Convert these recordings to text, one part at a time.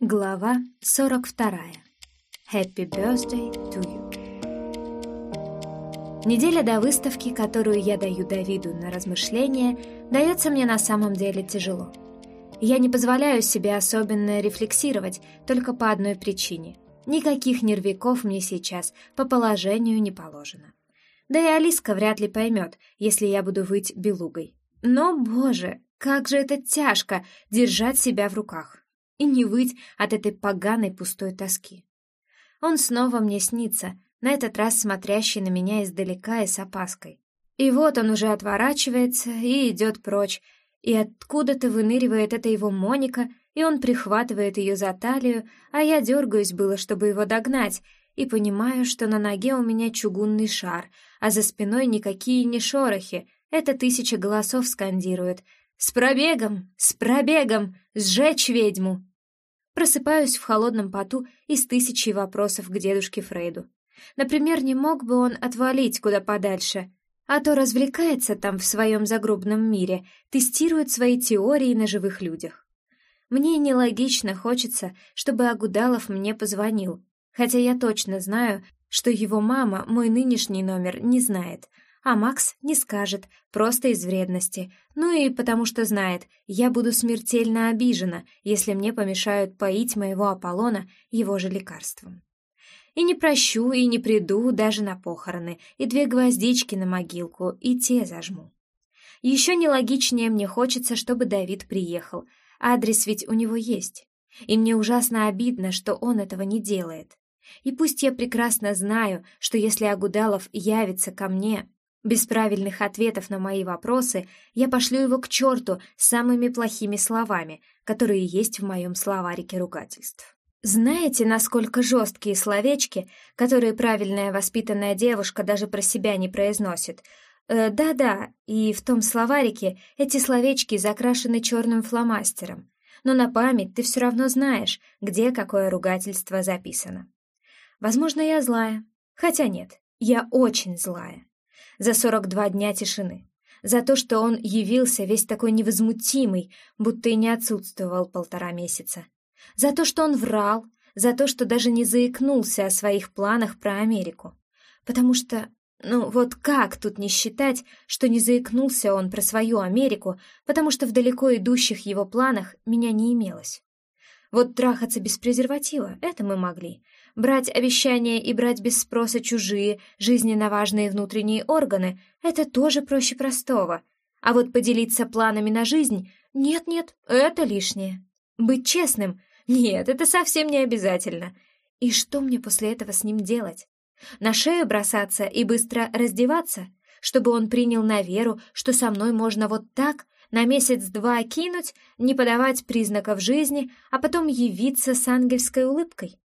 Глава 42. Happy birthday to you. Неделя до выставки, которую я даю Давиду на размышление, дается мне на самом деле тяжело. Я не позволяю себе особенно рефлексировать только по одной причине. Никаких нервиков мне сейчас по положению не положено. Да и Алиска вряд ли поймет, если я буду выть белугой. Но, боже, как же это тяжко держать себя в руках и не выть от этой поганой пустой тоски. Он снова мне снится, на этот раз смотрящий на меня издалека и с опаской. И вот он уже отворачивается и идет прочь, и откуда-то выныривает эта его Моника, и он прихватывает ее за талию, а я дергаюсь было, чтобы его догнать, и понимаю, что на ноге у меня чугунный шар, а за спиной никакие не шорохи, это тысяча голосов скандирует. «С пробегом! С пробегом! Сжечь ведьму!» Просыпаюсь в холодном поту и с тысячей вопросов к дедушке Фрейду. Например, не мог бы он отвалить куда подальше, а то развлекается там в своем загробном мире, тестирует свои теории на живых людях. Мне нелогично хочется, чтобы Агудалов мне позвонил, хотя я точно знаю, что его мама мой нынешний номер не знает, а Макс не скажет, просто из вредности. Ну и потому что знает, я буду смертельно обижена, если мне помешают поить моего Аполлона его же лекарством. И не прощу, и не приду даже на похороны, и две гвоздички на могилку, и те зажму. Еще нелогичнее мне хочется, чтобы Давид приехал. Адрес ведь у него есть. И мне ужасно обидно, что он этого не делает. И пусть я прекрасно знаю, что если Агудалов явится ко мне, без правильных ответов на мои вопросы я пошлю его к черту самыми плохими словами, которые есть в моем словарике ругательств. Знаете, насколько жесткие словечки, которые правильная воспитанная девушка даже про себя не произносит? Э, да-да, и в том словарике эти словечки закрашены черным фломастером. Но на память ты все равно знаешь, где какое ругательство записано. Возможно, я злая. Хотя нет, я очень злая за 42 дня тишины, за то, что он явился весь такой невозмутимый, будто и не отсутствовал полтора месяца, за то, что он врал, за то, что даже не заикнулся о своих планах про Америку. Потому что, ну вот как тут не считать, что не заикнулся он про свою Америку, потому что в далеко идущих его планах меня не имелось. Вот трахаться без презерватива — это мы могли, Брать обещания и брать без спроса чужие, жизненно важные внутренние органы — это тоже проще простого. А вот поделиться планами на жизнь — нет-нет, это лишнее. Быть честным — нет, это совсем не обязательно. И что мне после этого с ним делать? На шею бросаться и быстро раздеваться? Чтобы он принял на веру, что со мной можно вот так на месяц-два кинуть, не подавать признаков жизни, а потом явиться с ангельской улыбкой?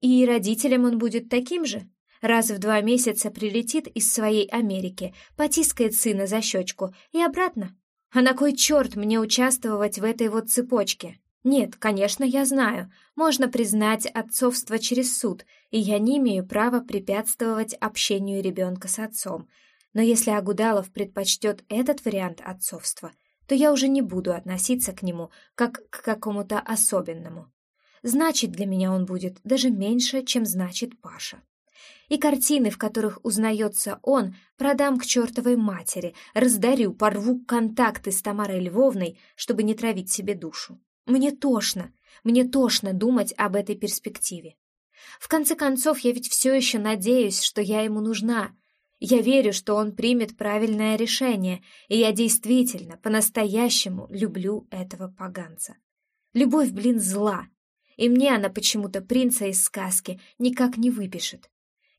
И родителям он будет таким же. Раз в два месяца прилетит из своей Америки, потискает сына за щечку и обратно. А на кой черт мне участвовать в этой вот цепочке? Нет, конечно, я знаю, можно признать отцовство через суд, и я не имею права препятствовать общению ребенка с отцом. Но если Агудалов предпочтет этот вариант отцовства, то я уже не буду относиться к нему как к какому-то особенному значит для меня он будет даже меньше, чем значит Паша. И картины, в которых узнается он, продам к чертовой матери, раздарю, порву контакты с Тамарой Львовной, чтобы не травить себе душу. Мне тошно, мне тошно думать об этой перспективе. В конце концов, я ведь все еще надеюсь, что я ему нужна. Я верю, что он примет правильное решение, и я действительно, по-настоящему люблю этого поганца. Любовь, блин, зла, и мне она почему-то принца из сказки никак не выпишет.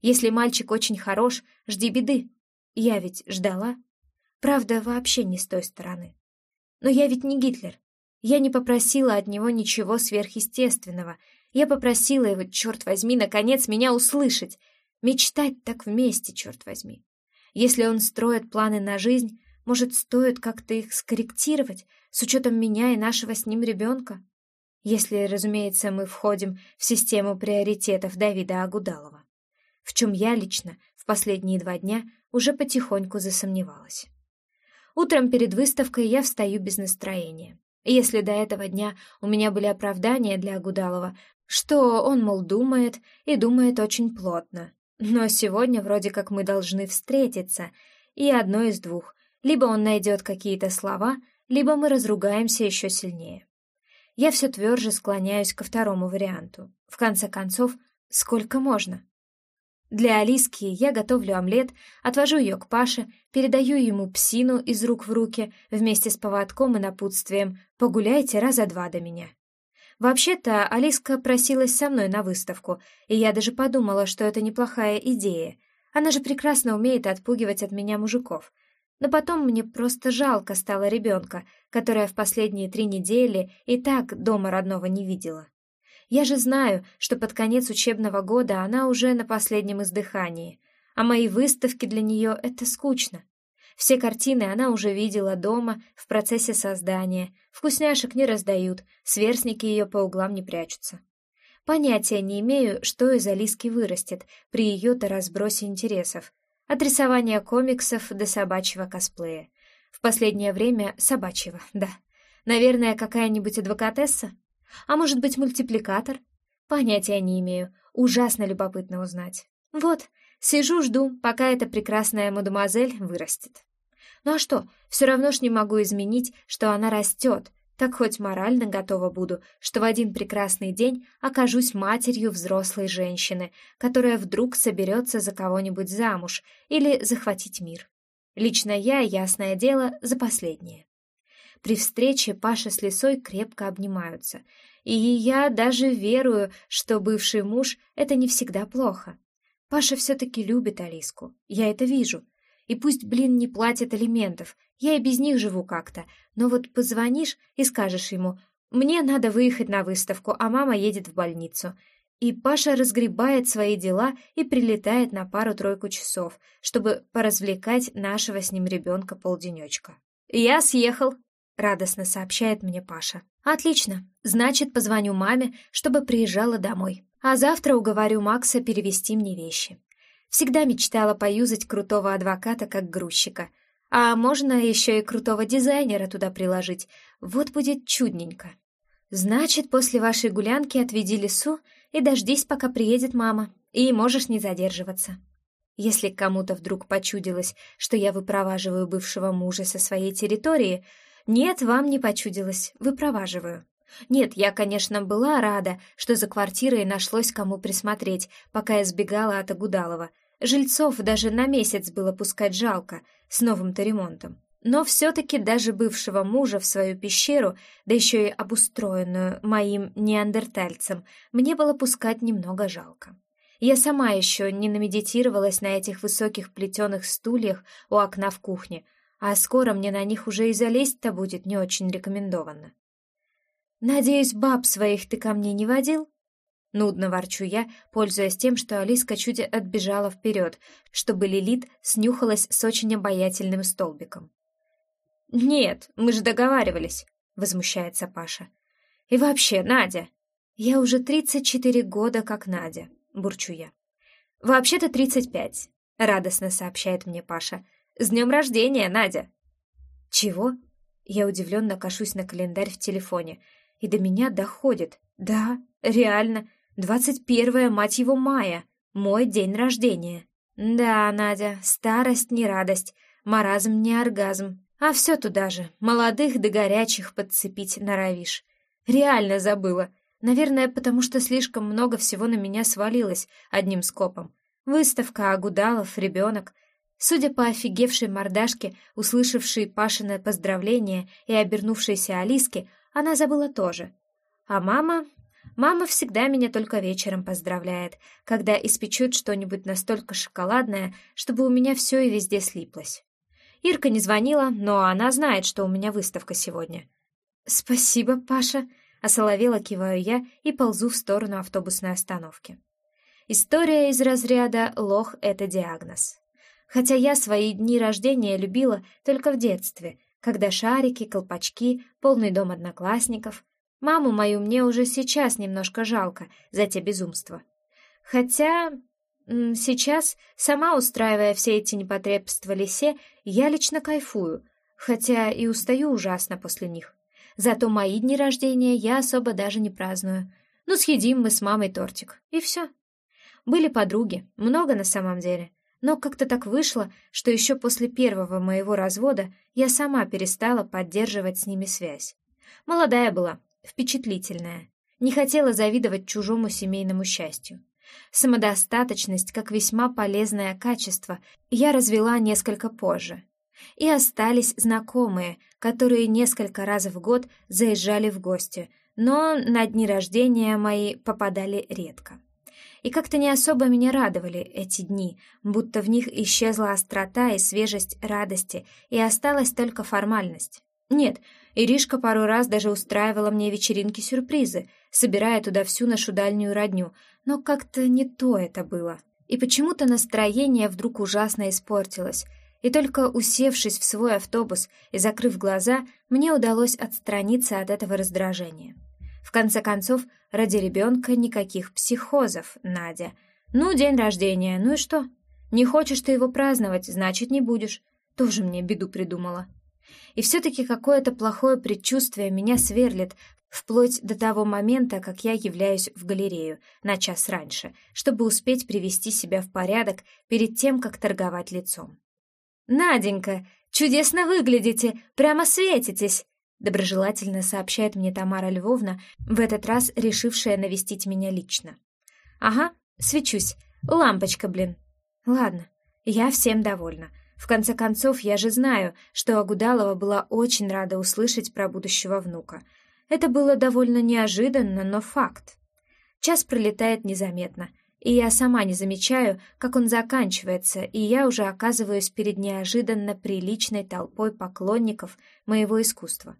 Если мальчик очень хорош, жди беды. Я ведь ждала. Правда, вообще не с той стороны. Но я ведь не Гитлер. Я не попросила от него ничего сверхъестественного. Я попросила его, черт возьми, наконец меня услышать. Мечтать так вместе, черт возьми. Если он строит планы на жизнь, может, стоит как-то их скорректировать с учетом меня и нашего с ним ребенка? Если, разумеется, мы входим в систему приоритетов Давида Агудалова, в чем я лично в последние два дня уже потихоньку засомневалась. Утром перед выставкой я встаю без настроения. Если до этого дня у меня были оправдания для Гудалова, что он, мол, думает, и думает очень плотно. Но сегодня вроде как мы должны встретиться, и одно из двух. Либо он найдет какие-то слова, либо мы разругаемся еще сильнее. Я все тверже склоняюсь ко второму варианту. В конце концов, сколько можно? Для Алиски я готовлю омлет, отвожу ее к Паше, передаю ему псину из рук в руки вместе с поводком и напутствием «погуляйте раза два до меня». Вообще-то Алиска просилась со мной на выставку, и я даже подумала, что это неплохая идея. Она же прекрасно умеет отпугивать от меня мужиков. Но потом мне просто жалко стало ребенка, которая в последние три недели и так дома родного не видела. Я же знаю, что под конец учебного года она уже на последнем издыхании, а мои выставки для нее — это скучно. Все картины она уже видела дома, в процессе создания, вкусняшек не раздают, сверстники ее по углам не прячутся. Понятия не имею, что из Алиски вырастет при ее-то разбросе интересов. От рисования комиксов до собачьего косплея. В последнее время собачьего, да. Наверное, какая-нибудь адвокатесса? А может быть, мультипликатор? Понятия не имею. Ужасно любопытно узнать. Вот, сижу, жду, пока эта прекрасная мадемуазель вырастет. Ну а что, все равно ж не могу изменить, что она растет, так хоть морально готова буду, что в один прекрасный день окажусь матерью взрослой женщины, которая вдруг соберется за кого-нибудь замуж или захватить мир. Лично я, ясное дело, за последнее. При встрече Паша с Лисой крепко обнимаются, и я даже верую, что бывший муж — это не всегда плохо. Паша все-таки любит Алиску, я это вижу. И пусть, блин, не платит алиментов, я и без них живу как-то, но вот позвонишь и скажешь ему «Мне надо выехать на выставку, а мама едет в больницу», и Паша разгребает свои дела и прилетает на пару-тройку часов, чтобы поразвлекать нашего с ним ребенка полденечка. «Я съехал», — радостно сообщает мне Паша. «Отлично. Значит, позвоню маме, чтобы приезжала домой. А завтра уговорю Макса перевести мне вещи. Всегда мечтала поюзать крутого адвоката как грузчика. А можно еще и крутого дизайнера туда приложить. Вот будет чудненько. Значит, после вашей гулянки отведи лесу и дождись, пока приедет мама. И можешь не задерживаться. Если кому-то вдруг почудилось, что я выпроваживаю бывшего мужа со своей территории, нет, вам не почудилось, выпроваживаю. Нет, я, конечно, была рада, что за квартирой нашлось кому присмотреть, пока я сбегала от Агудалова. Жильцов даже на месяц было пускать жалко, с новым-то ремонтом. Но все-таки даже бывшего мужа в свою пещеру, да еще и обустроенную моим неандертальцем, мне было пускать немного жалко. Я сама еще не намедитировалась на этих высоких плетеных стульях у окна в кухне, а скоро мне на них уже и залезть-то будет не очень рекомендованно. «Надеюсь, баб своих ты ко мне не водил?» Нудно ворчу я, пользуясь тем, что Алиска чуть отбежала вперед, чтобы Лилит снюхалась с очень обаятельным столбиком. «Нет, мы же договаривались», — возмущается Паша. «И вообще, Надя!» «Я уже тридцать четыре года как Надя», — бурчу я. «Вообще-то тридцать пять», — радостно сообщает мне Паша. «С днем рождения, Надя!» «Чего?» Я удивленно кашусь на календарь в телефоне, и до меня доходит. «Да, реально, двадцать первое, мать его, мая, мой день рождения». «Да, Надя, старость не радость, маразм не оргазм, а все туда же, молодых да горячих подцепить норовишь. Реально забыла. Наверное, потому что слишком много всего на меня свалилось одним скопом. Выставка, Агудалов, ребенок. Судя по офигевшей мордашке, услышавшей Пашины поздравления и обернувшейся Алиске, она забыла тоже. А мама... Мама всегда меня только вечером поздравляет, когда испечет что-нибудь настолько шоколадное, чтобы у меня все и везде слиплось. Ирка не звонила, но она знает, что у меня выставка сегодня. «Спасибо, Паша», — осоловела киваю я и ползу в сторону автобусной остановки. История из разряда «лох — это диагноз». Хотя я свои дни рождения любила только в детстве, когда шарики, колпачки, полный дом одноклассников. Маму мою мне уже сейчас немножко жалко за те безумства. Хотя сейчас, сама устраивая все эти непотребства лисе, я лично кайфую, хотя и устаю ужасно после них. Зато мои дни рождения я особо даже не праздную. Ну, съедим мы с мамой тортик, и все. Были подруги, много на самом деле. Но как-то так вышло, что еще после первого моего развода я сама перестала поддерживать с ними связь. Молодая была, впечатлительная, не хотела завидовать чужому семейному счастью. Самодостаточность как весьма полезное качество я развела несколько позже. И остались знакомые, которые несколько раз в год заезжали в гости, но на дни рождения мои попадали редко. И как-то не особо меня радовали эти дни, будто в них исчезла острота и свежесть радости, и осталась только формальность. Нет, Иришка пару раз даже устраивала мне вечеринки-сюрпризы, собирая туда всю нашу дальнюю родню, но как-то не то это было. И почему-то настроение вдруг ужасно испортилось, и только усевшись в свой автобус и закрыв глаза, мне удалось отстраниться от этого раздражения. В конце концов, ради ребенка никаких психозов, Надя. Ну, день рождения, ну и что? Не хочешь ты его праздновать, значит, не будешь. Тоже мне беду придумала. И все-таки какое-то плохое предчувствие меня сверлит, вплоть до того момента, как я являюсь в галерею на час раньше, чтобы успеть привести себя в порядок перед тем, как торговать лицом. «Наденька, чудесно выглядите, прямо светитесь!» Доброжелательно сообщает мне Тамара Львовна, в этот раз решившая навестить меня лично. «Ага, свечусь. Лампочка, блин. Ладно, я всем довольна. В конце концов, я же знаю, что Агудалова была очень рада услышать про будущего внука. Это было довольно неожиданно, но факт. Час пролетает незаметно, и я сама не замечаю, как он заканчивается, и я уже оказываюсь перед неожиданно приличной толпой поклонников моего искусства.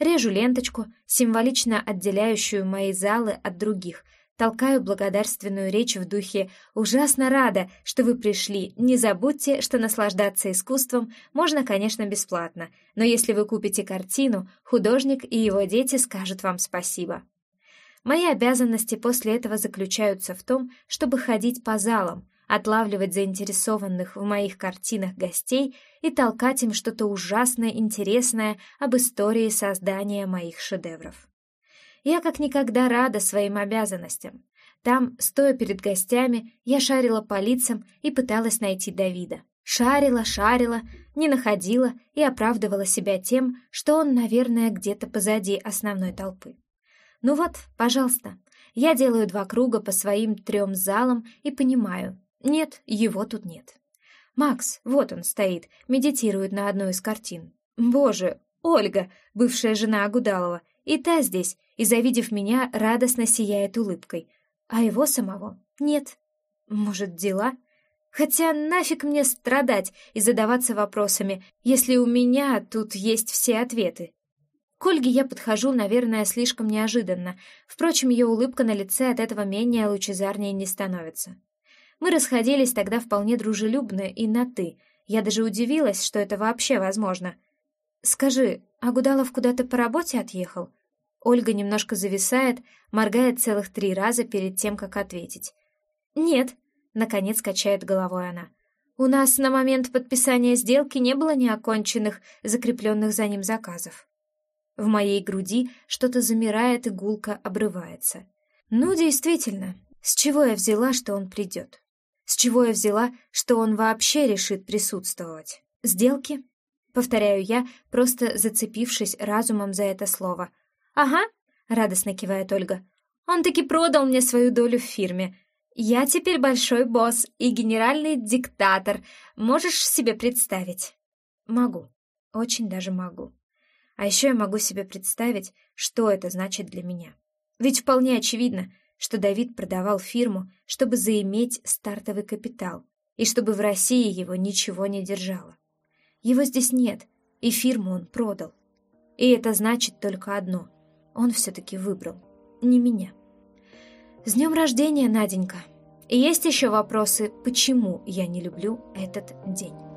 Режу ленточку, символично отделяющую мои залы от других, толкаю благодарственную речь в духе «Ужасно рада, что вы пришли. Не забудьте, что наслаждаться искусством можно, конечно, бесплатно, но если вы купите картину, художник и его дети скажут вам спасибо». Мои обязанности после этого заключаются в том, чтобы ходить по залам, отлавливать заинтересованных в моих картинах гостей и толкать им что-то ужасно интересное об истории создания моих шедевров. Я как никогда рада своим обязанностям. Там, стоя перед гостями, я шарила по лицам и пыталась найти Давида. Шарила, шарила, не находила и оправдывала себя тем, что он, наверное, где-то позади основной толпы. Ну вот, пожалуйста, я делаю два круга по своим трем залам и понимаю, нет, его тут нет. Макс, вот он стоит, медитирует на одной из картин. Боже, Ольга, бывшая жена Агудалова, и та здесь, и, завидев меня, радостно сияет улыбкой. А его самого нет. Может, дела? Хотя нафиг мне страдать и задаваться вопросами, если у меня тут есть все ответы. К Ольге я подхожу, наверное, слишком неожиданно. Впрочем, ее улыбка на лице от этого менее лучезарнее не становится. Мы расходились тогда вполне дружелюбно и на «ты». Я даже удивилась, что это вообще возможно. «Скажи, а Гудалов куда-то по работе отъехал?» Ольга немножко зависает, моргает целых три раза перед тем, как ответить. «Нет», — наконец качает головой она. «У нас на момент подписания сделки не было неоконченных, закрепленных за ним заказов». В моей груди что-то замирает и гулко обрывается. «Ну, действительно, с чего я взяла, что он придет?» С чего я взяла, что он вообще решит присутствовать? Сделки? Повторяю я, просто зацепившись разумом за это слово. «Ага», — радостно кивает Ольга. «Он таки продал мне свою долю в фирме. Я теперь большой босс и генеральный диктатор. Можешь себе представить?» «Могу. Очень даже могу. А еще я могу себе представить, что это значит для меня. Ведь вполне очевидно, что Давид продавал фирму, чтобы заиметь стартовый капитал, и чтобы в России его ничего не держало. Его здесь нет, и фирму он продал. И это значит только одно — он все-таки выбрал, не меня. С днем рождения, Наденька! И есть еще вопросы, почему я не люблю этот день.